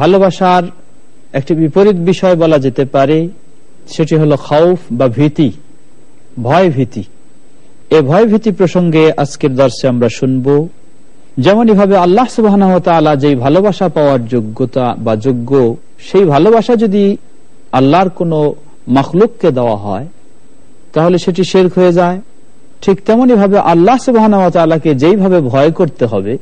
ভালোবাসার একটি বিপরীত বিষয় বলা যেতে পারে, সেটি হলো খাউফ বা ভীতি ভয় ভীতি এ ভয় ভীতি প্রসঙ্গে আজকের দর্শে আমরা শুনব যেমনই ভাবে আল্লাহ সুবাহ যেই ভালোবাসা পাওয়ার যোগ্যতা বা যোগ্য, সেই ভালোবাসা যদি আল্লাহর কোনো মখলুককে দেওয়া হয়, তাহলে সেটি শেরক হয়ে যায়। ঠিক তেমনি ভাবে আল্লাহ সুবাহকে যেইভাবে ভয় করতে হবে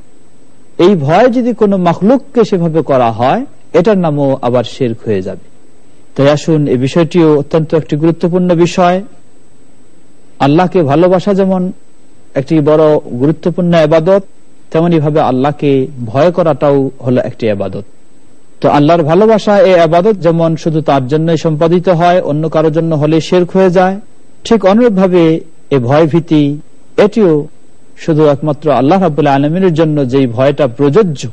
এই ভয় যদি কোনো মখলুককে সেভাবে করা হয়, এটার নামও আবার শেরক হয়ে যাবে। তাই আসুন এই বিষয়টিও অত্যন্ত একটি গুরুত্বপূর্ণ বিষয়। আল্লাহকে ভালোবাসা যেমন একটি বড় গুরুত্বপূর্ণ আবাদত তেমনি ভাবে আল্লাহকে ভয় করাটাও হলো একটি আবাদত। তো আল্লাহর ভালোবাসা এই আবাদত যেমন শুধু তার জন্যই সম্পাদিত হয়, অন্য কারোর জন্য হলে শেরক হয়ে যায়, ঠিক অনুরূপভাবে এ ভয় ভীতি এটিও শুধু একমাত্র আল্লাহ রাবুল্লাহ আলমিনের জন্য যেই ভয়টা প্রযোজ্য,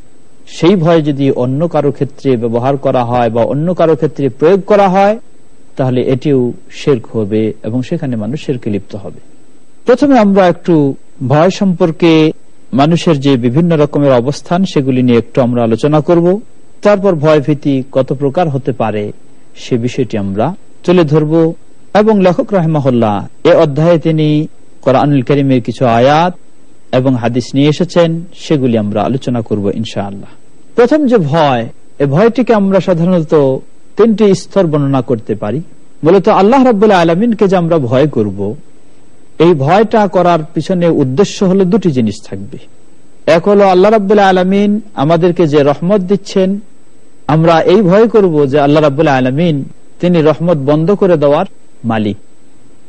সেই ভয় যদি অন্য কারও ক্ষেত্রে ব্যবহার করা হয় বা অন্য কারও ক্ষেত্রে প্রয়োগ করা হয়, তাহলে এটিও শেরক হবে এবং সেখানে মানুষ শেরকে লিপ্ত হবে। প্রথমে আমরা একটু ভয় সম্পর্কে মানুষের যে বিভিন্ন রকমের অবস্থান, সেগুলি নিয়ে একটু আমরা আলোচনা করব। তারপর ভয় ভীতি কত প্রকার হতে পারে, সে বিষয়টি আমরা তুলে ধরব। এবং লেখক রাহমাহুল্লাহ, এ অধ্যায়ে তিনি করিমের কিছু আয়াত এবং হাদিস নিয়ে এসেছেন, সেগুলি আমরা আলোচনা করব ইনশাআল্লাহ। প্রথম যে ভয়, এ ভয়টিকে আমরা সাধারণত তিনটি স্তর বর্ণনা করতে পারি। মূলত আল্লাহ রাবুল্লাহ আলমিনকে যে আমরা ভয় করব, এই ভয়টা করার পিছনে উদ্দেশ্য হলো দুটি জিনিস থাকবে। এক হলো আল্লাহ রাবুল্লাহ আলমিন আমাদেরকে যে রহমত দিচ্ছেন, আমরা এই ভয় করব যে আল্লাহ রাবুল্লাহ আলমিন তিনি রহমত বন্ধ করে দেওয়ার মালিক।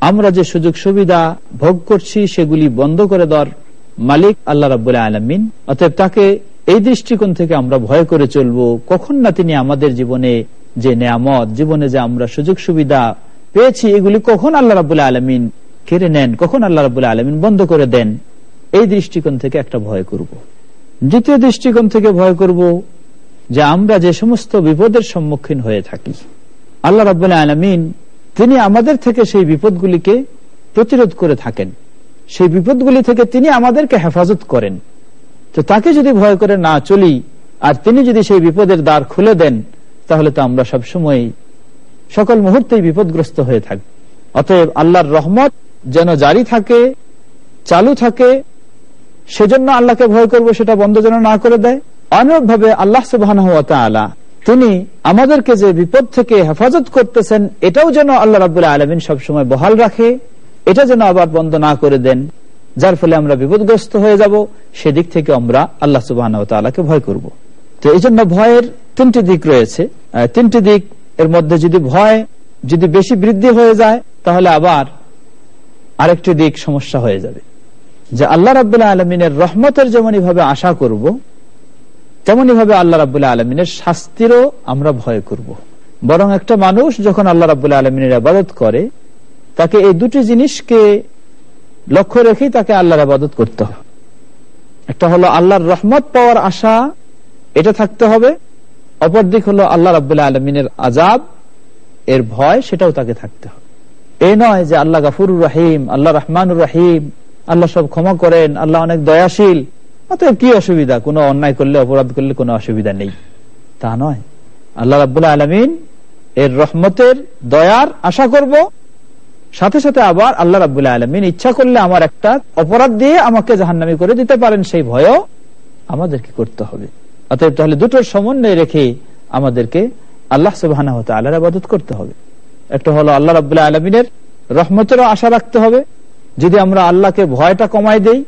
আমরা যে সুযোগ সুবিধা ভোগ করছি, সেগুলি বন্ধ করে দেওয়ার মালিক আল্লাহ রাবুল্লাহ আলমিন। অতএব তাকে এই দৃষ্টিকোণ থেকে আমরা ভয় করে চলবো। কখন না তিনি আমাদের জীবনে যে নেয়ামত, জীবনে যে আমরা সুযোগ সুবিধা পেয়েছি, এগুলি কখন আল্লাহ রাবুল্লাহ আলমিন কেড়ে নেন, কখন আল্লাহ রাবুল্লাহ আলমিন বন্ধ করে দেন, এই দৃষ্টিকোণ থেকে একটা ভয় করব। দ্বিতীয় দৃষ্টিকোণ থেকে ভয় করব যে আমরা যে সমস্ত বিপদের সম্মুখীন হয়ে থাকি, আল্লাহ রাবুল্লাহ আলমিন তিনি আমাদের থেকে সেই বিপদগুলিকে প্রতিরোধ করে থাকেন। সেই বিপদগুলি থেকে তিনি আমাদেরকে হেফাজত করেন। তো তাকে যদি ভয় করে না চলি, আর তিনি যদি সেই বিপদের দ্বার খুলে দেন, তাহলে তো আমরা সবসময় সকল মুহূর্তেই বিপদগ্রস্ত হয়ে থাকি। অতএব আল্লাহর রহমত যেন জারি থাকে, চালু থাকে, সেজন্য আল্লাহকে ভয় করব, সেটা বন্ধ যেন না করে দেয়। অনুরূপভাবে আল্লাহ সুবাহ তিনি আমাদেরকে যে বিপদ থেকে হেফাজত করতেছেন, এটাও যেন আল্লাহ রাবুল্লাহ আলমিন সবসময় বহাল রাখে। এটা যেন আবার বন্ধ না করে দেন, যার ফলে আমরা বিপদগ্রস্ত হয়ে যাব, সেদিক থেকে আমরা আল্লাহ সুবাহ ভয় করব। তো এই জন্য ভয়ের তিনটি দিক রয়েছে তিনটি দিক এর মধ্যে যদি ভয় যদি বেশি বৃদ্ধি হয়ে যায়, তাহলে আবার আরেকটি দিক সমস্যা হয়ে যাবে যে আল্লাহ রাবুল্লাহ আলমিনের রহমতের যেমনই ভাবে আশা করব তেমনি ভাবে আল্লাহ রাবুল্লাহ আলমিনের শাস্তিরও আমরা ভয় করব। বরং একটা মানুষ যখন আল্লাহ রাবুল্লাহ আলমিনের আবাদত করে তাকে এই দুটি জিনিসকে লক্ষ্য রেখেই তাকে আল্লাহর আবাদত করতে হবে। একটা হলো আল্লাহর রহমত পাওয়ার আশা, এটা থাকতে হবে। অপরদিক হলো আল্লাহ রাবুল্লাহ আলমিনের আজাব এর ভয়, সেটাও তাকে থাকতে হবে। এই নয় যে আল্লাহ গাফুর রাহিম, আল্লাহ রহমানুর রাহিম, আল্লাহ সব ক্ষমা করেন, আল্লাহ অনেক দয়াশীল। অতএব কি অসুবিধা? কোনো অন্যায় করলে, অপরাধ করলে কোনো অসুবিধা নেই। তা নয়। আল্লাহ রাবুল্লাহ আলমিন এর রহমতের, দয়ার আশা করব। সাথে সাথে আবার আল্লাহ রাবুল্লাহ আলমিন ইচ্ছা করলে আমার একটা অপরাধ দিয়ে আমাকে জাহান্নামি করে দিতে পারেন, সেই ভয়ও আমাদেরকে করতে হবে। অতএব তাহলে দুটোর সমন্বয় রেখে আমাদেরকে আল্লাহ সুবাহ আল্লাহর আবাদত করতে হবে। একটা হলো আল্লাহ রাবুল্লাহ আলমিনের রহমতেরও আশা রাখতে হবে। যদি আমরা আল্লাহকে ভয়টা কমাই দেই,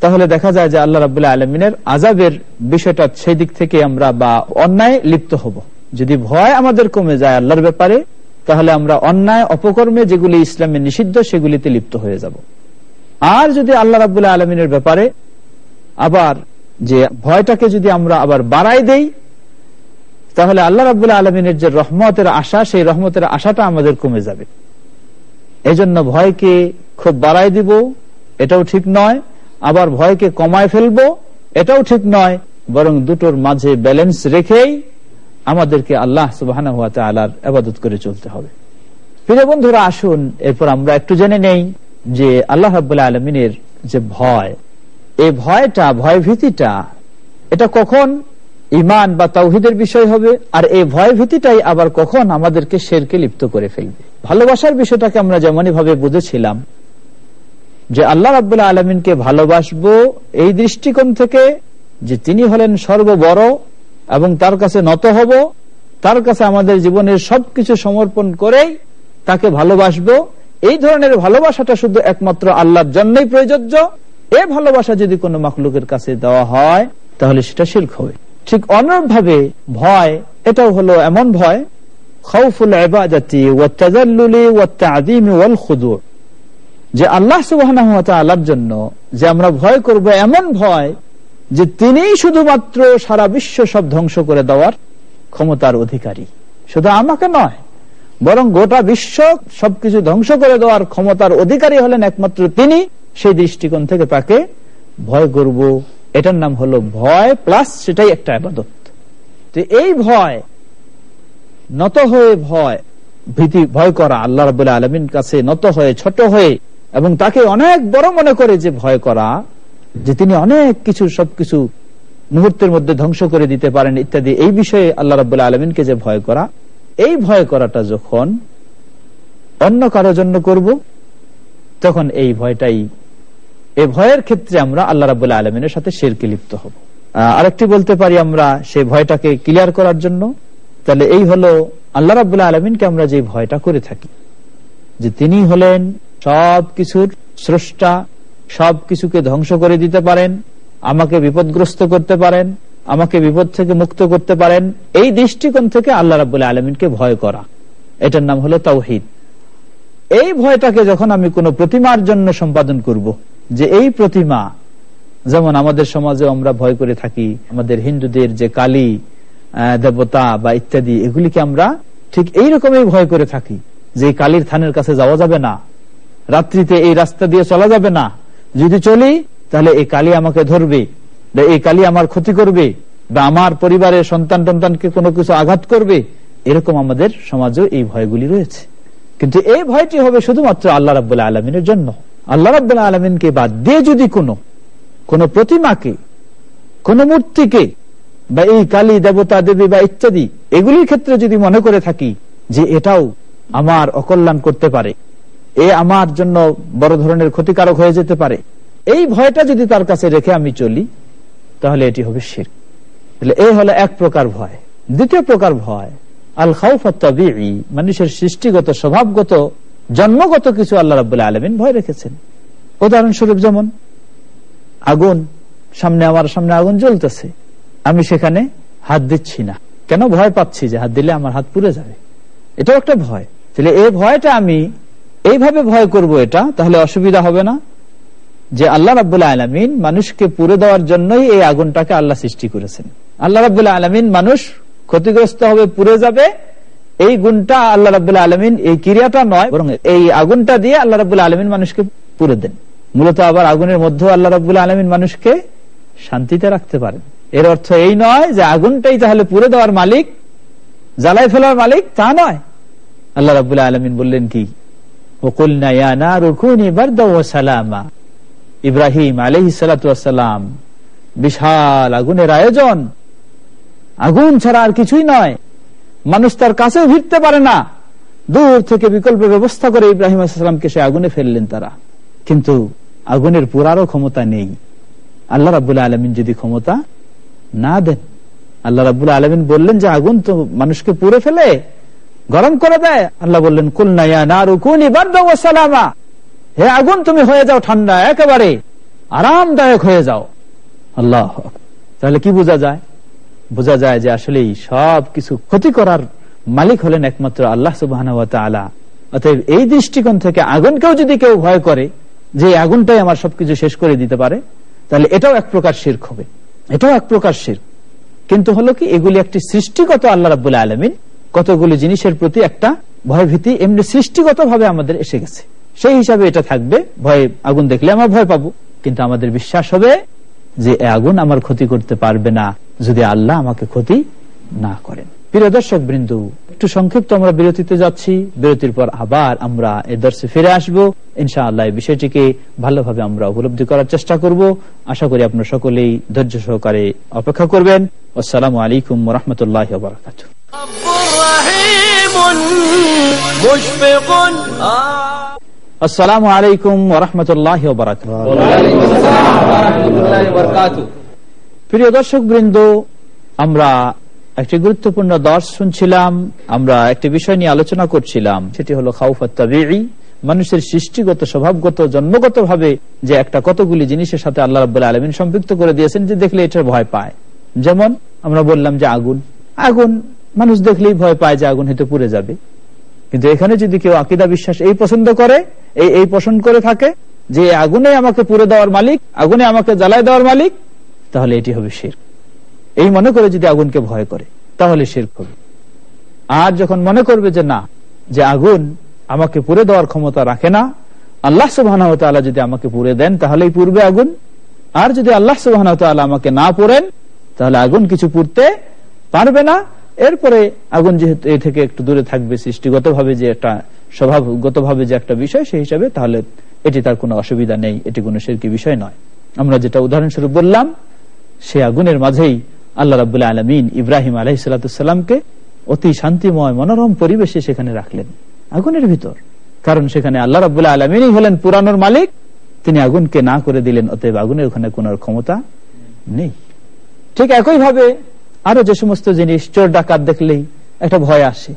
তাহলে দেখা যায় যে আল্লাহ রাবুল্লাহ আলমিনের আজাবের বিষয়টা সেই দিক থেকে আমরা বা অন্যায় লিপ্ত হব। যদি ভয় আমাদের কমে যায় আল্লাহর ব্যাপারে তাহলে আমরা অন্যায় অপকর্মে যেগুলি ইসলামে নিষিদ্ধ, সেগুলিতে লিপ্ত হয়ে যাব। আর যদি আল্লাহ রাবুল্লাহ আলমিনের ব্যাপারে আবার যে ভয়টাকে যদি আমরা আবার বাড়াই দেই, তাহলে আল্লাহ রাবুল্লাহ আলমিনের যে রহমতের আশা, সেই রহমতের আশাটা আমাদের কমে যাবে। এই জন্য ভয়কে খুব বাড়াই দিব, এটাও ঠিক নয়। আবার ভয়কে কমায় ফেলব, এটাও ঠিক নয়। বরং দুটোর মাঝে ব্যালেন্স রেখেই আমাদেরকে আল্লাহ সুবাহ আবাদত করে চলতে হবে। প্রিয় বন্ধুরা, আসুন, এরপর আমরা একটু জেনে নেই যে আল্লাহ রাবুল্লাহ আলমিনের যে ভয়, এই ভয়টা ভয় ভীতিটা এটা কখন ইমান বা তৌহিদের বিষয় হবে, আর এই ভয় ভীতিটাই আবার কখন আমাদেরকে শেরকে লিপ্ত করে ফেলবে। ভালোবাসার বিষয়টাকে আমরা যেমনই ভাবে বুঝেছিলাম, যে আল্লাহ রাবুল্লাহ আলমিনকে ভালোবাসবো এই দৃষ্টিকোণ থেকে যে তিনি হলেন সর্ববড় এবং তার কাছে নত হব, তার কাছে আমাদের জীবনের সবকিছু সমর্পণ করেই তাকে ভালোবাসবো। এই ধরনের ভালোবাসাটা শুধু একমাত্র আল্লাহর জন্যই প্রযোজ্য। এ ভালোবাসা যদি কোনো মাকলুকের কাছে দেওয়া হয়, তাহলে সেটা শিল্প হবে। ঠিক অনুরূপ ভাবে ভয়, এটাও হলো এমন ভয় খৌফুল এবাদাতি যে আল্লাহ সুবাহ আল্লাহর জন্য যে আমরা ভয় করব এমন ভয় যে তিনি শুধুমাত্র সারা বিশ্ব সব ধ্বংস করে দেওয়ার ক্ষমতার অধিকারী। শুধু আমাকে নয়, বরং গোটা বিশ্ব সবকিছু ধ্বংস করে দেওয়ার ক্ষমতার অধিকারী হলেন একমাত্র তিনি। সেই দৃষ্টিকোণ থেকে তাকে ভয় করব। এটার নাম হলো ভয় প্লাস সেটাই একটা আবাদত। তো এই ভয়, নত হয়ে ভয়, ভীতি, ভয় করা আল্লাহ রবাহ আলমিন কাছে নত হয়ে, ছোট হয়ে, এবং তাকে অনেক বড় মনে করে যে ভয় করা যে তিনি অনেক কিছু, সবকিছু মুহূর্তের মধ্যে ধ্বংস করে দিতে পারেন ইত্যাদি, এই বিষয়ে আল্লাহ রাবুল্লাহ আলমিনকে যে ভয় করা, এই ভয় করাটা যখন অন্য কারও জন্য করব, তখন এই ভয়টাই এই ভয়ের ক্ষেত্রে আমরা আল্লাহ রাবুল্লাহ আলমিনের সাথে শেরকে লিপ্ত হব। আরেকটি বলতে পারি আমরা সেই ভয়টাকে ক্লিয়ার করার জন্য, তাহলে এই হলো আল্লাহ রাবুল্লাহ আলমিনকে আমরা যে ভয়টা করে থাকি, যে তিনি হলেন সব কিছুর স্রষ্টা সব কিছুকে ধ্বংস করে দিতে পারেন, আমাকে বিপদগ্রস্ত করতে পারেন, আমাকে বিপদ থেকে মুক্ত করতে পারেন, এই দৃষ্টিকোণ থেকে আল্লাহ রাবুল্লাহ আলমিনকে ভয় করা এটার নাম হলো তাওহিদ এই ভয়টাকে যখন আমি কোনো প্রতিমার জন্য সম্পাদন করব। যে এই প্রতিমা, যেমন আমাদের সমাজে আমরা ভয় করে থাকি, আমাদের হিন্দুদের যে কালী দেবতা বা ইত্যাদি, এগুলিকে আমরা ঠিক এই রকমই ভয় করে থাকি, যে কালীর থানের কাছে যাওয়া যাবে না, রাত্রিতে এই রাস্তা দিয়ে চলা যাবে না যদি চলি, তাহলে এই কালী আমাকে ধরবে এই কালী আমার ক্ষতি করবে, বা আমার পরিবারের সন্তান টন্তানকে কোনো কিছু আঘাত করবে, এরকম আমাদের সমাজেও এই ভয়গুলি রয়েছে। কিন্তু এই ভয়টি হবে শুধুমাত্র আল্লাহ রাবুল্লাহ আলমিনের জন্য। আল্লাহ রাবুল্লাহ আলমিনকে বাদ দিয়ে যদি কোনো, কোন প্রতিমাকে, কোন মূর্তিকে, বা এই কালী দেবতা দেবী বা ইত্যাদি, এগুলির ক্ষেত্রে যদি মনে করে থাকি যে এটাও আমার অকল্যাণ করতে পারে এ আমার জন্য বড় ধরনের ক্ষতিকারক হয়ে যেতে পারে। এই ভয়টা যদি তার কাছে রেখে আমি চলি, তাহলে এটি হবে শির তাহলে এই হলো এক প্রকার ভয়। দ্বিতীয় প্রকার ভয় আল খাউফি মানুষের সৃষ্টিগত, স্বভাবগত, জন্মগত কিছু আল্লাহ রাবুল্লাহ আলমিন ভয় রেখেছেন। উদাহরণস্বরূপ যেমন, আগুন, সামনে আমার সামনে আগুন জ্বলতেছে। আমি সেখানে হাত দিচ্ছি না। কেন ভয় পাচ্ছি যে হাত দিলে আমার হাত পুড়ে যাবে? এটাও একটা ভয়। তাহলে এই ভয়টা আমি এইভাবে ভয় করব এটা, তাহলে অসুবিধা হবে না। যে আল্লাহ রাবুল্লাহ আলমিন মানুষকে পুরে দেওয়ার জন্যই এই আগুনটাকে আল্লাহ সৃষ্টি করেছেন। আল্লাহ রাবুল্লাহ আলমিন মানুষ ক্ষতিগ্রস্ত হবে, পুরে যাবে। এই গুণটা আল্লাহ রাবুল্লাহ আলমিন, এই ক্রিয়াটা নয়, বরং এই আগুনটা দিয়ে আল্লাহ রাবুল্লাহ আলমিন মানুষকে পুরে দেন। মূলত আবার আগুনের মধ্যে আল্লাহ রাবুল্লাহ আলমিন মানুষকে শান্তিতে রাখতে পারেন। এর অর্থ এই নয় যে আগুনটাই তাহলে পুরে দেওয়ার মালিক, জ্বালায় ফেলার মালিক তা নয়। আল্লাহ রাবুল্লাহ আলমিন বললেন কি? ইব্রাহিম আলহি সালাম বিশাল আগুনের আয়োজন। আগুন ছাড়া আর কিছুই নয়। মানুষ তার কাছেও ভিড়তে পারে না। দূর থেকে বিকল্প ব্যবস্থা করে ইব্রাহিম আসলামকে সে আগুনে ফেললেন তারা। কিন্তু আগুনের পুরারও ক্ষমতা নেই। আল্লাহ রাবুল্লাহ আলমিন যদি ক্ষমতা না দেন, আল্লাহ রাবুল্লাহ আলমিন বললেন যে আগুন তো মানুষকে পুড়ে ফেলে। গরম করে দেয়। আল্লাহ বললেন কুলনাইয়া হে আগুন, তুমি হয়ে যাও ঠান্ডা, একেবারে আরামদায়ক হয়ে যাও। আল্লাহ তাহলে কি বোঝা যায়? বোঝা যায় যে আসলে সব কিছু ক্ষতি করার মালিক হলেন একমাত্র আল্লাহ অতএব এই দৃষ্টিকোণ থেকে আগুনকেও যদি কেউ ভয় করে, যে আগুনটাই আমার সবকিছু শেষ করে দিতে পারে, তাহলে এটাও এক প্রকার শির্ক হবে। এটাও এক প্রকার শির্ক। কিন্তু হলো কি, এগুলি একটি সৃষ্টিগত আল্লাহ রাবুল আলমিন কতগুলি জিনিসের প্রতি একটা ভয়ভীতি এমনি সৃষ্টিগত ভাবে আমাদের এসে গেছে। সেই হিসাবে এটা থাকবে, ভয় আগুন দেখলে আমরা ভয় পাবো। কিন্তু আমাদের বিশ্বাস হবে যে আগুন আমার ক্ষতি করতে পারবে না যদি আল্লাহ আমাকে ক্ষতি না করেন। প্রিয় দর্শক বৃন্দ একটু সংক্ষিপ্ত আমরা বিরতিতে যাচ্ছি। বিরতির পর আবার আমরা এ দর্শে ফিরে আসব। ইনশা আল্লাহ বিষয়টিকে ভালোভাবে আমরা উপলব্ধি করার চেষ্টা করব। আশা করি আপনার সকলেই ধৈর্য সহকারে অপেক্ষা করবেন। আসসালামু আলাইকুম রহমতুল্লাহ বারকাত আসসালামু আলাইকুম রহমতুল্লাহ প্রিয় দর্শক বৃন্দ আমরা একটি গুরুত্বপূর্ণ দর্শ শুনছিলাম, আমরা একটি বিষয় নিয়ে আলোচনা করছিলাম, সেটি হলো মানুষের সৃষ্টিগত, স্বভাবগত জন্মগত ভাবে যে একটা কতগুলি জিনিসের সাথে আল্লাহ রাবুল আলমিন সম্পৃক্ত করে দিয়েছেন, যে দেখলে এটার ভয় পায়। যেমন, আমরা বললাম যে আগুন। আগুন, মানুষ দেখলেই ভয় পায় যে আগুন হয়তো পুড়ে যাবে। কিন্তু এখানে যদি কেউ আকিদা বিশ্বাস এই পছন্দ করে, এই এই পছন্দ করে থাকে, যে আগুনে আমাকে পুড়ে দেওয়ার মালিক, আগুনে আমাকে জ্বালায় দেওয়ার মালিক, তাহলে এটি হবে শির এই মনে করে যদি আগুনকে ভয় করে, তাহলে শির হবে। আর যখন মনে করবে যে না, যে আগুন আমাকে পুড়ে দেওয়ার ক্ষমতা রাখে না, আল্লাহ সুবাহ যদি আমাকে পুড়ে দেন, তাহলেই পূর্বে আগুন। আর যদি আল্লাহ সুবাহ আমাকে না পড়েন, তাহলে আগুন কিছু পুড়তে পারবে না। এরপরে আগুন যেহেতু এ থেকে একটু দূরে থাকবে সৃষ্টিগত ভাবে যে একটা স্বভাবগত ভাবে যে একটা বিষয়, সেই হিসাবে তাহলে এটি তার কোনো অসুবিধা নেই। এটি কোনো সেরকি বিষয় নয়। আমরা যেটা উদাহরণস্বরূপ বললাম, সে আগুনের মাঝেই আল্লাহ রাবুল্লাহ আলমিন ইব্রাহিম আলহি আলহিসাল্লামকে অতি শান্তিময়, মনোরম পরিবেশে সেখানে রাখলেন। আগুনের ভিতর। কারণ সেখানে আল্লাহ রাবুল্লাহ আলমিনই হলেন পুরানোর মালিক। তিনি আগুনকে না করে দিলেন, অতএব আগুনের ওখানে কোন ক্ষমতা নেই। ঠিক একইভাবে আরও যে সমস্ত জিনিস চোর ডাকাত দেখলেই একটা ভয় আসে।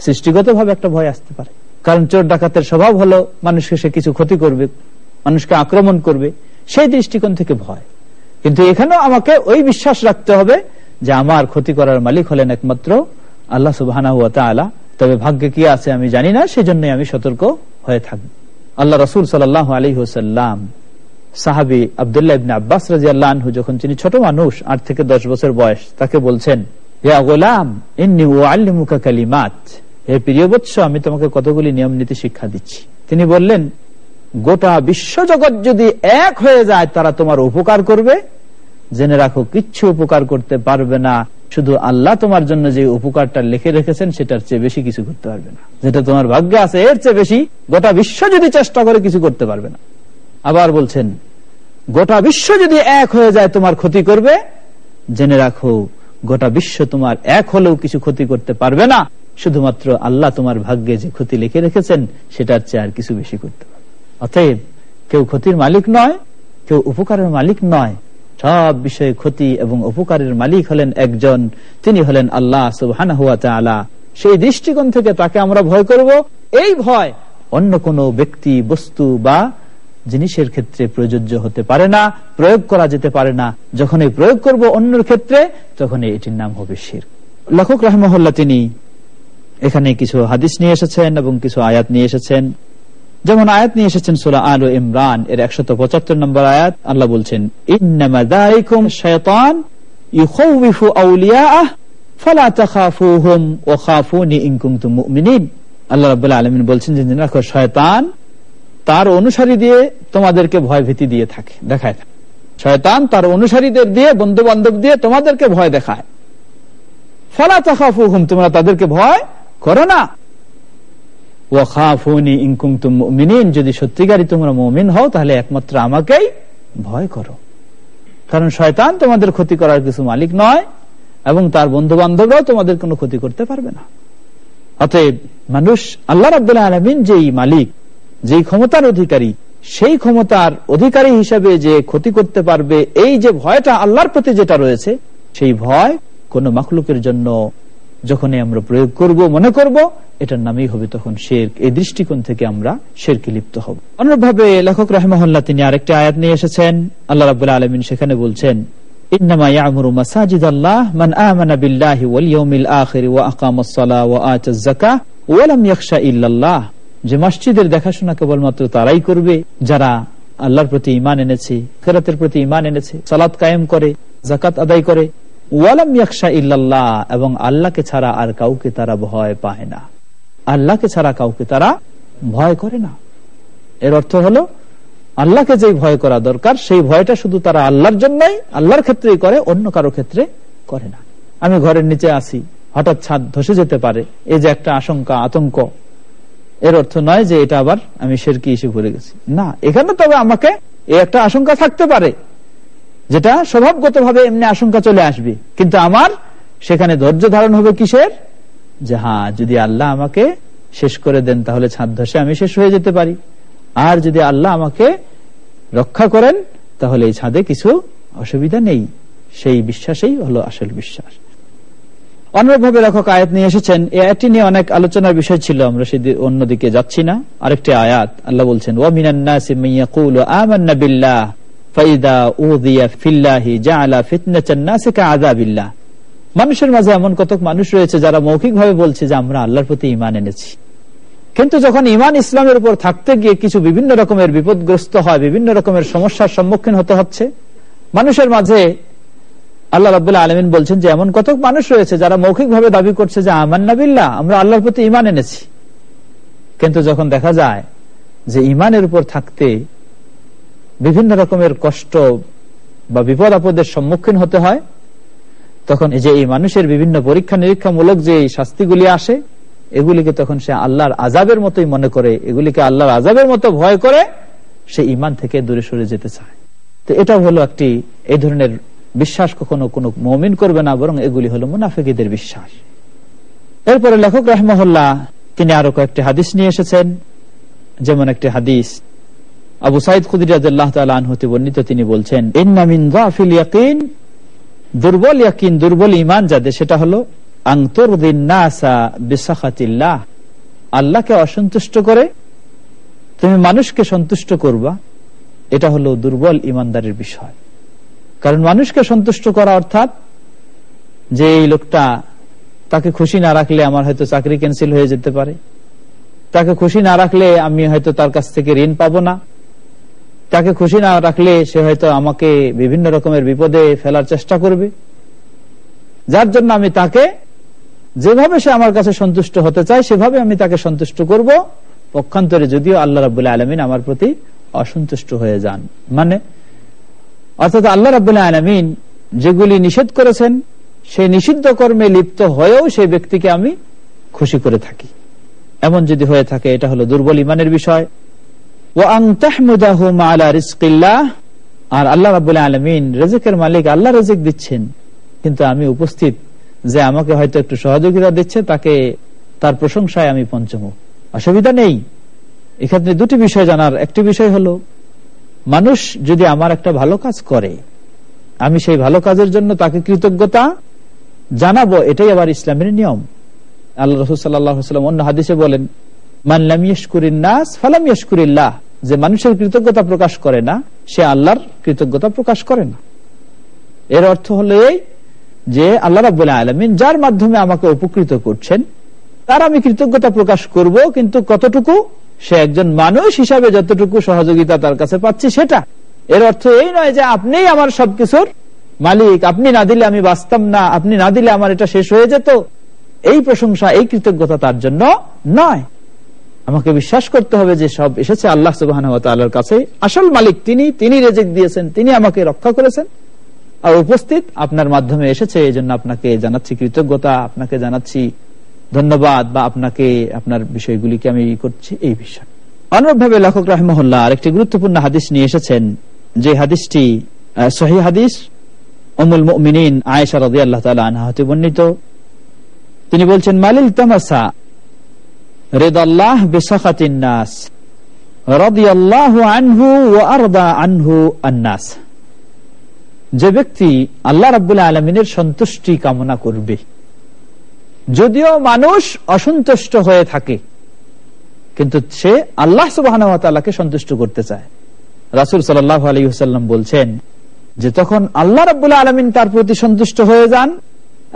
সৃষ্টিগত ভাবে একটা ভয় আসতে পারে। কারণ চোর ডাকাতের স্বভাব হলো, মানুষকে সে কিছু ক্ষতি করবে, মানুষকে আক্রমণ করবে। সেই দৃষ্টিকোণ থেকে ভয়। কিন্তু এখানেও আমাকে ওই বিশ্বাস রাখতে হবে যে আমার ক্ষতি করার মালিক হলেন একমাত্র আল্লাহ সুবাহ তবে ভাগ্যে কি আছে আমি জানি না সেজন্য আমি সতর্ক হয়ে থাকব আল্লাহ রসুল সাল্লাহ আলী হোসাল্লাম সাহাবি আবদুল্লাহ ইবনে আব্বাস রাজি আল্লাহ যখন তিনি ছোট মানুষ, আট থেকে দশ বছর বয়স, তাকে বলছেন আমি তোমাকে কতগুলি নিয়ম নীতি শিক্ষা দিচ্ছি। তিনি বললেন গোটা বিশ্বজগৎ যদি এক হয়ে যায়, তারা তোমার উপকার করবে। জেনে রাখো, কিচ্ছু উপকার করতে পারবে না। শুধু আল্লাহ তোমার জন্য যে উপকারটা লিখে রেখেছেন, সেটার চেয়ে বেশি কিছু করতে পারবে না। যেটা তোমার ভাগ্যে আছে, এর চেয়ে বেশি গোটা বিশ্ব যদি চেষ্টা করে, কিছু করতে পারবে না। আবার বলছেন, গোটা বিশ্ব যদি এক হয়ে যায়, তোমার ক্ষতি করবে। জেনে রাখো, গোটা বিশ্ব তোমার এক হলেও কিছু ক্ষতি করতে পারবে না। শুধুমাত্র আল্লাহ তোমার ভাগ্যে যে ক্ষতি লিখে রেখেছেন, সেটার চেয়ে আর কিছু বেশি করতে অতএব কেউ ক্ষতির মালিক নয়, কেউ উপকারের মালিক নয়। সব বিষয়ে ক্ষতি এবং উপকারের মালিক হলেন একজন, তিনি হলেন আল্লাহ সুবহান সেই দৃষ্টিকোণ থেকে তাকে আমরা ভয় করব। এই ভয় অন্য কোন ব্যক্তি, বস্তু বা জিনিসের ক্ষেত্রে প্রযোজ্য হতে পারে না, প্রয়োগ করা যেতে পারে না। যখন এই প্রয়োগ করব অন্যর ক্ষেত্রে তখন এটির নাম হবে শির লেখক রহমহল্লা তিনি এখানে কিছু হাদিস নিয়ে এসেছেন এবং কিছু আয়াত নিয়ে এসেছেন। যেমন আয়াত নিয়ে এসেছেন সুরা আলো ইমরান, এর একশত পঁচাত্তর নম্বর আয়াত, আল্লাহ বলছেন তার অনুসারী দিয়ে তোমাদেরকে ভয় ভীতি দিয়ে থাকে, দেখায়। শয়তান তার অনুসারীদের দিয়ে দিয়ে তোমাদেরকে ভয় দেখায়। তোমরা তাদেরকে ভয় করো না। যদি সত্যিকারই তোমরা মমিন হও, তাহলে একমাত্র আমাকেই ভয় করো। কারণ শয়তান তোমাদের ক্ষতি করার কিছু মালিক নয়, এবং তার বন্ধু বান্ধবরাও তোমাদের কোনো ক্ষতি করতে পারবে না। অতএব মানুষ, আল্লাহ রাবুল্লাহ আলমিন যেই মালিক, যেই ক্ষমতার অধিকারী, সেই ক্ষমতার অধিকারী হিসাবে যে ক্ষতি করতে পারবে, এই যে ভয়টা আল্লাহর প্রতি যেটা রয়েছে, সেই ভয় কোন মখলুকের জন্য যখনই আমরা প্রয়োগ করব মনে করব এটার নামেই হবে তখন শের এই দৃষ্টিকোণ থেকে আমরা শেরকে লিপ্ত হব অনুরূপভাবে লেখক রাহমহল্লা তিনি আরেকটি আয়াত নিয়ে এসেছেন আল্লাহ রাবুল্লাহ আলমিন সেখানে বলছেন إنما يعمر مساجد الله من آمن بالله واليوم الآخر وأقام الصلاة وآت الزكاة ولم يخشى إلا الله যে মসজিদের দেখাশোনা কেবলমাত্র তারাই করবে যারা আল্লাহর প্রতি ইমান এনেছে ফেরাতের প্রতি ইমান এনেছে সালাদ কায়েম করে জাকাত আদায় করে এবং আল্লাহকে ছাড়া আর কাউকে তারা ভয় পায় না। আল্লাহকে ছাড়া কাউকে তারা ভয় করে না। এর অর্থ হলো, আল্লাহকে যেই ভয় করা দরকার, সেই ভয়টা শুধু তারা আল্লাহর জন্যই, আল্লাহর ক্ষেত্রেই করে, অন্য কারও ক্ষেত্রে করে না। আমি ঘরের নিচে আসি হঠাৎ ছাদ ধসে যেতে পারে, এই যে একটা আশঙ্কা, আতঙ্ক। এর অর্থ নয় যে এটা আবার আমি সেরকি এসে ভরে গেছি। না, এখানে তবে আমাকে এই একটা আশঙ্কা থাকতে পারে। যেটা স্বভাবগত ভাবে এমনি আশঙ্কা চলে আসবে। কিন্তু আমার সেখানে ধৈর্য ধারণ হবে কিসের? যে হ্যাঁ যদি আল্লাহ আমাকে শেষ করে দেন, তাহলে ছাদ ধসে আমি শেষ হয়ে যেতে পারি। আর যদি আল্লাহ আমাকে রক্ষা করেন, তাহলে এই ছাদে কিছু অসুবিধা নেই। সেই বিশ্বাসেই হলো আসল বিশ্বাস। অন্যভাবে লেখক আয়াত নিয়ে এসেছেন। এই আয়াতটি নিয়ে অনেক আলোচনার বিষয় ছিল, আমরা সেই অন্যদিকে যাচ্ছি না। আরেকটি আয়াত, আল্লাহ বলছেন, ওয়া মিনান নাসি মাইয়াকুলু আমান্না বিল্লাহ। মানুষের মাঝে এমন কতক মানুষ রয়েছে যারা মৌখিকভাবে বলছে যে আমরা আল্লাহর প্রতি ঈমান এনেছি। কিন্তু যখন ইমান ইসলামের উপর থাকতে গিয়ে কিছু বিভিন্ন রকমের বিপদগ্রস্ত হয়, বিভিন্ন রকমের সমস্যার সম্মুখীন হতে হচ্ছে, মানুষের মাঝে আল্লাহ রাবুল্লাহ আলমিন বলছেন যে এমন কতক মানুষ রয়েছে যারা মৌখিকভাবে দাবি করছে যে আমান নাবিল্লা আমরা আল্লাহর প্রতি ইমান এনেছি। কিন্তু যখন দেখা যায় যে ইমানের উপর থাকতে বিভিন্ন রকমের কষ্ট বা বিপদ আপদের সম্মুখীন হতে হয়। তখন যে এই মানুষের বিভিন্ন পরীক্ষা নিরীক্ষামূলক যে শাস্তিগুলি আসে, এগুলিকে তখন সে আল্লাহর আজাবের মতোই মনে করে, এগুলিকে আল্লাহর আজাবের মতো ভয় করে সে ইমান থেকে দূরে সরে যেতে চায়। তো এটাও হলো একটি, এই ধরনের বিশ্বাস কখনো কোনো মমিন করবে না, বরং এগুলি হলো মুনাফিকদের বিশ্বাস। এরপরে লেখক রহমহল্লা তিনি আরও কয়েকটি হাদিস নিয়ে এসেছেন। যেমন একটি হাদিস আবু সাইদ খুদিরাজ্লাহ আনহতে বর্ণিত, তিনি বলছেন ইন্নামিন দুর্বল ইয়াকিন, দুর্বল ইমান যাদের, সেটা হলো আল্লাহকে অসন্তুষ্ট করে, তুমি মানুষকে সন্তুষ্ট করবা, এটা হলো দুর্বল ইমানদারের বিষয়। কারণ মানুষকে সন্তুষ্ট করা অর্থাৎ, যে এই লোকটা তাকে খুশি না রাখলে আমার হয়তো চাকরি ক্যান্সেল হয়ে যেতে পারে, তাকে খুশি না রাখলে আমি হয়তো তার কাছ থেকে ঋণ পাবো না তাকে খুশি না রাখলে সে হয়তো আমাকে বিভিন্ন রকমের বিপদে ফেলার চেষ্টা করবে। যার জন্য আমি তাকে, যেভাবে সে আমার কাছে সন্তুষ্ট হতে চায়, সেভাবে আমি তাকে সন্তুষ্ট করব। পক্ষান্তরে যদিও আল্লাহ রাবুল্লাহ আলমিন আমার প্রতি অসন্তুষ্ট হয়ে যান। মানে অর্থাৎ আল্লাহ রাবুল্লাহ আলমিন যেগুলি নিষেধ করেছেন, সেই নিষিদ্ধ কর্মে লিপ্ত হয়েও সেই ব্যক্তিকে আমি খুশি করে থাকি। এমন যদি হয়ে থাকে, এটা হলো দুর্বল ইমানের বিষয়। আর আল্লাহ রাবুল্লাহ আলমিন রেজেকের মালিক, আল্লাহ রেজেক দিচ্ছেন। কিন্তু আমি উপস্থিত যে আমাকে হয়তো একটু সহযোগিতা দিচ্ছে, তাকে তার প্রশংসায় আমি পঞ্চম। অসুবিধা নেই। দুটি বিষয় জানার। একটি বিষয় হলো, মানুষ যদি আমার একটা ভালো কাজ করে, আমি সেই ভালো কাজের জন্য তাকে কৃতজ্ঞতা জানাব, এটাই আবার ইসলামের নিয়ম। আল্লাহ রসুল্লাহাম অন্য হাদিসে বলেন মানলাম ইয়সকুরিন নাস ফালাম যে মানুষের কৃতজ্ঞতা প্রকাশ করে না, সে আল্লাহর কৃতজ্ঞতা প্রকাশ করে না। এর অর্থ হলো এই যে আল্লাহ রাবুল্লাহ আলমিন যার মাধ্যমে আমাকে উপকৃত করছেন, তার আমি কৃতজ্ঞতা প্রকাশ করব, কিন্তু কতটুকু? সে একজন মানুষ হিসাবে যতটুকু সহযোগিতা তার কাছে পাচ্ছি সেটা। এর অর্থ এই নয় যে আপনি আমার সবকিছুর মালিক, আপনি না দিলে আমি বাঁচতাম না, আপনি না দিলে আমার এটা শেষ হয়ে যেত। এই প্রশংসা, এই কৃতজ্ঞতা তার জন্য নয়। আমাকে বিশ্বাস করতে হবে যে সব এসেছে আল্লাহ সুবাহ কাছে। আসল মালিক তিনি তিনি রেজেক দিয়েছেন, তিনি আমাকে রক্ষা করেছেন। আর উপস্থিত আপনার মাধ্যমে এসেছে এই জন্য আপনাকে জানাচ্ছি কৃতজ্ঞতা, আপনাকে জানাচ্ছি ধন্যবাদ বা আপনাকে, আপনার বিষয়গুলিকে আমি করছি এই বিষয়। অনুরূপভাবে লেখক রাহমহল্লা আরেকটি গুরুত্বপূর্ণ হাদিস নিয়ে এসেছেন, যে হাদিসটি সহি হাদিস অমুল মিনীন আয়েশা রদি আল্লাহ আনহা হতে বর্ণিত। তিনি বলছেন, মালিল তামাসা যে ব্যক্তি আল্লাহ রাবুল্লাহ আলমিনের সন্তুষ্টি কামনা করবে, যদিও মানুষ অসন্তুষ্ট হয়ে থাকে, কিন্তু সে আল্লাহ সুবাহকে সন্তুষ্ট করতে চায়। রাসুল সাল্লাহ আলহিহাল্লাম বলছেন যে তখন আল্লাহ রাবুল্লাহ আলমিন তার প্রতি সন্তুষ্ট হয়ে যান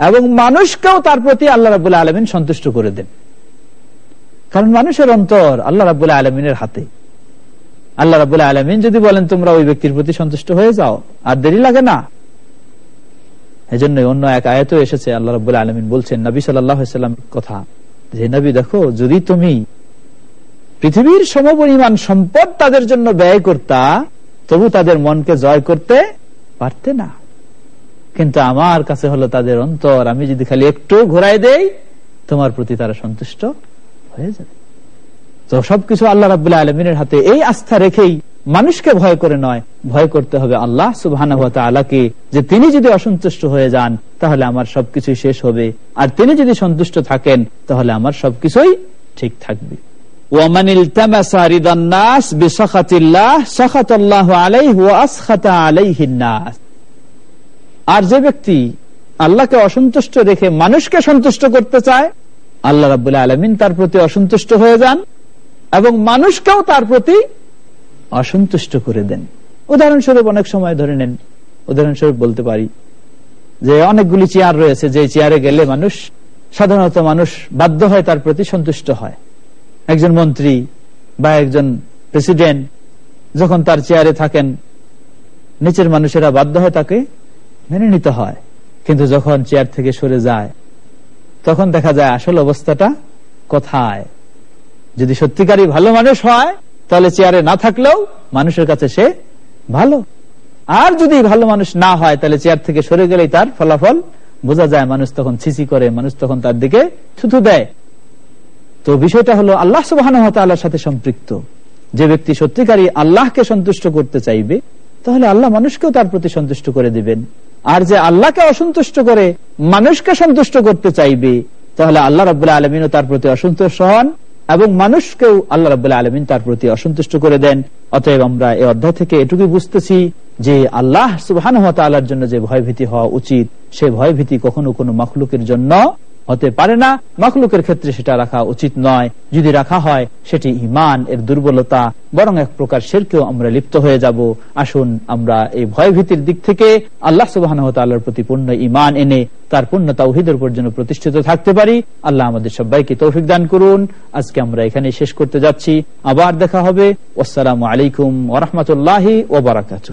এবং মানুষকেও তার প্রতি আল্লাহ রাবুল্লাহ আলমিন সন্তুষ্ট করে দেন। কারণ মানুষের অন্তর আল্লাহ রাবুল্লাহ আলমিনের হাতে। আল্লাহ রাবুল্লাহ আলমিন যদি বলেন, তোমরা ওই ব্যক্তির প্রতি সন্তুষ্ট হয়ে যাও, আর দেরি লাগে না। এই জন্য অন্য এক আয়ত এসেছে, আল্লাহ রব আলমিন বলছেন, নবী সাল্লাম কথা, যে নবী, দেখো, যদি তুমি পৃথিবীর সমপরিমাণ সম্পদ তাদের জন্য ব্যয় করতা, তবু তাদের মনকে জয় করতে পারতে না। কিন্তু আমার কাছে হলো তাদের অন্তর। আমি যদি খালি একটু ঘোরাই দেই, তোমার প্রতি তারা সন্তুষ্ট হয়ে যাবে। তো সবকিছু আল্লাহ রাবুল্লাহ আলমিনের হাতে। এই আস্থা রেখেই মানুষকে ভয় করে নয়, ভয় করতে হবে আল্লাহ সুবাহ আলাকে যে তিনি যদি অসন্তুষ্ট হয়ে যান, তাহলে আমার সবকিছুই শেষ হবে। আর তিনি যদি সন্তুষ্ট থাকেন, তাহলে আমার সবকিছুই ঠিক থাকবে। আর যে ব্যক্তি আল্লাহকে অসন্তুষ্ট রেখে মানুষকে সন্তুষ্ট করতে চায় আল্লাহ রাবুল্লাহ আলমিন তার প্রতি অসন্তুষ্ট হয়ে যান এবং মানুষকেও তার প্রতি অসন্তুষ্ট করে দেন। উদাহরণস্বরূপ অনেক সময় ধরে নেন, উদাহরণস্বরূপ বলতে পারি যে অনেকগুলি চেয়ার রয়েছে, যে চেয়ারে গেলে মানুষ, সাধারণত মানুষ বাধ্য হয় তার প্রতি সন্তুষ্ট হয়। একজন মন্ত্রী বা একজন প্রেসিডেন্ট যখন তার চেয়ারে থাকেন, নিচের মানুষেরা বাধ্য হয় তাকে মেনে নিতে হয়। কিন্তু যখন চেয়ার থেকে সরে যায় তখন দেখা যায় আসল অবস্থাটা কোথায়? যদি সত্যিকারই ভালো মানুষ হয়, তাহলে চেয়ারে না থাকলেও মানুষের কাছে সে ভালো। আর যদি ভালো মানুষ না হয়, তাহলে চেয়ার থেকে সরে গেলেই তার ফলাফল বোঝা যায়। মানুষ তখন ছিচি করে, মানুষ তখন তার দিকে থুথু দেয়। তো বিষয়টা হলো, আল্লাহ সুবাহ সাথে সম্পৃক্ত। যে ব্যক্তি সত্যিকারী আল্লাহকে সন্তুষ্ট করতে চাইবে, তাহলে আল্লাহ মানুষকেও তার প্রতি সন্তুষ্ট করে দিবেন। আর যে আল্লাহকে অসন্তুষ্ট করে, মানুষকে সন্তুষ্ট করতে চাইবে, তাহলে আল্লাহ রবাহ আলমিনও তার প্রতি অসন্তুষ্ট হন এবং মানুষকেও আল্লাহ রবাহ আলমিন তার প্রতি অসন্তুষ্ট করে দেন। অতএব আমরা এই অধ্যায় থেকে এটুকু বুঝতেছি যে আল্লাহ সুবাহ জন্য যে ভয়ভীতি হওয়া উচিত, সে ভয়ভীতি কখনো কোনো মখলুকের জন্য হতে পারে না, মখলুকের ক্ষেত্রে সেটা রাখা উচিত নয়। যদি রাখা হয়, সেটি ইমান এর দুর্বলতা, বরং এক প্রকার সেরকেও আমরা লিপ্ত হয়ে যাব। আসুন আমরা এই ভয়ভীতির দিক থেকে আল্লাহ সুবাহ প্রতি পূর্ণ ইমান এনে, তার পূর্ণ তাওহিদের উপর যেন প্রতিষ্ঠিত থাকতে পারি। আল্লাহ আমাদের সবাইকে তৌফিক দান করুন। আজকে আমরা এখানে শেষ করতে যাচ্ছি। আবার দেখা হবে। আসসালামু আলাইকুম ওরহমতুল্লাহি ওবরাকাত